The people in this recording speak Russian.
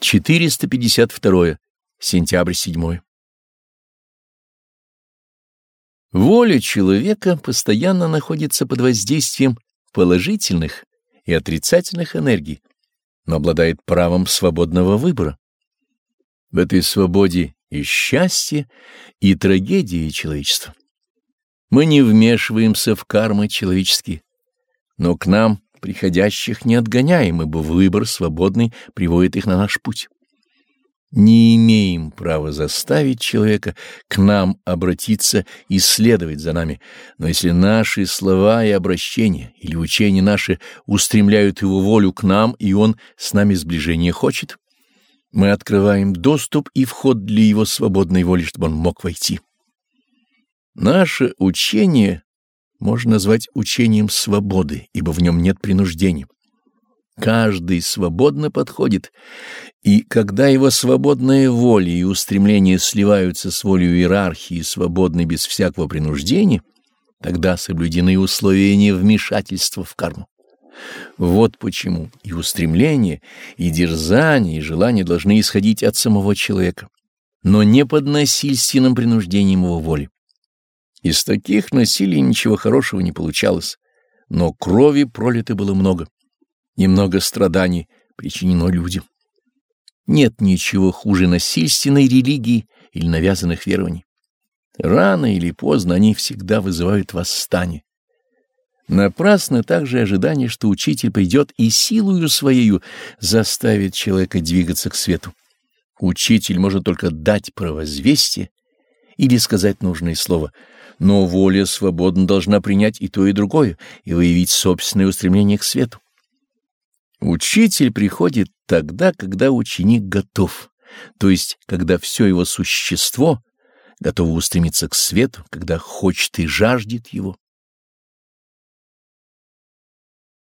452. Сентябрь 7. Воля человека постоянно находится под воздействием положительных и отрицательных энергий, но обладает правом свободного выбора. В этой свободе и счастье, и трагедия человечества. Мы не вмешиваемся в кармы человеческие, но к нам приходящих не отгоняем, ибо выбор свободный приводит их на наш путь. Не имеем права заставить человека к нам обратиться и следовать за нами, но если наши слова и обращения или учения наши устремляют его волю к нам, и он с нами сближение хочет, мы открываем доступ и вход для его свободной воли, чтобы он мог войти. Наше учение можно назвать учением свободы, ибо в нем нет принуждения. Каждый свободно подходит, и когда его свободная воля и устремления сливаются с волей иерархии, свободной без всякого принуждения, тогда соблюдены условия невмешательства в карму. Вот почему и устремления, и дерзания, и желания должны исходить от самого человека, но не под насильственным принуждением его воли. Из таких насилий ничего хорошего не получалось, но крови пролито было много, и много страданий причинено людям. Нет ничего хуже насильственной религии или навязанных верований. Рано или поздно они всегда вызывают восстание. Напрасно также ожидание, что учитель придет и силою своею заставит человека двигаться к свету. Учитель может только дать провозвестие или сказать нужное слово — но воля свободно должна принять и то, и другое, и выявить собственное устремление к свету. Учитель приходит тогда, когда ученик готов, то есть когда все его существо готово устремиться к свету, когда хочет и жаждет его.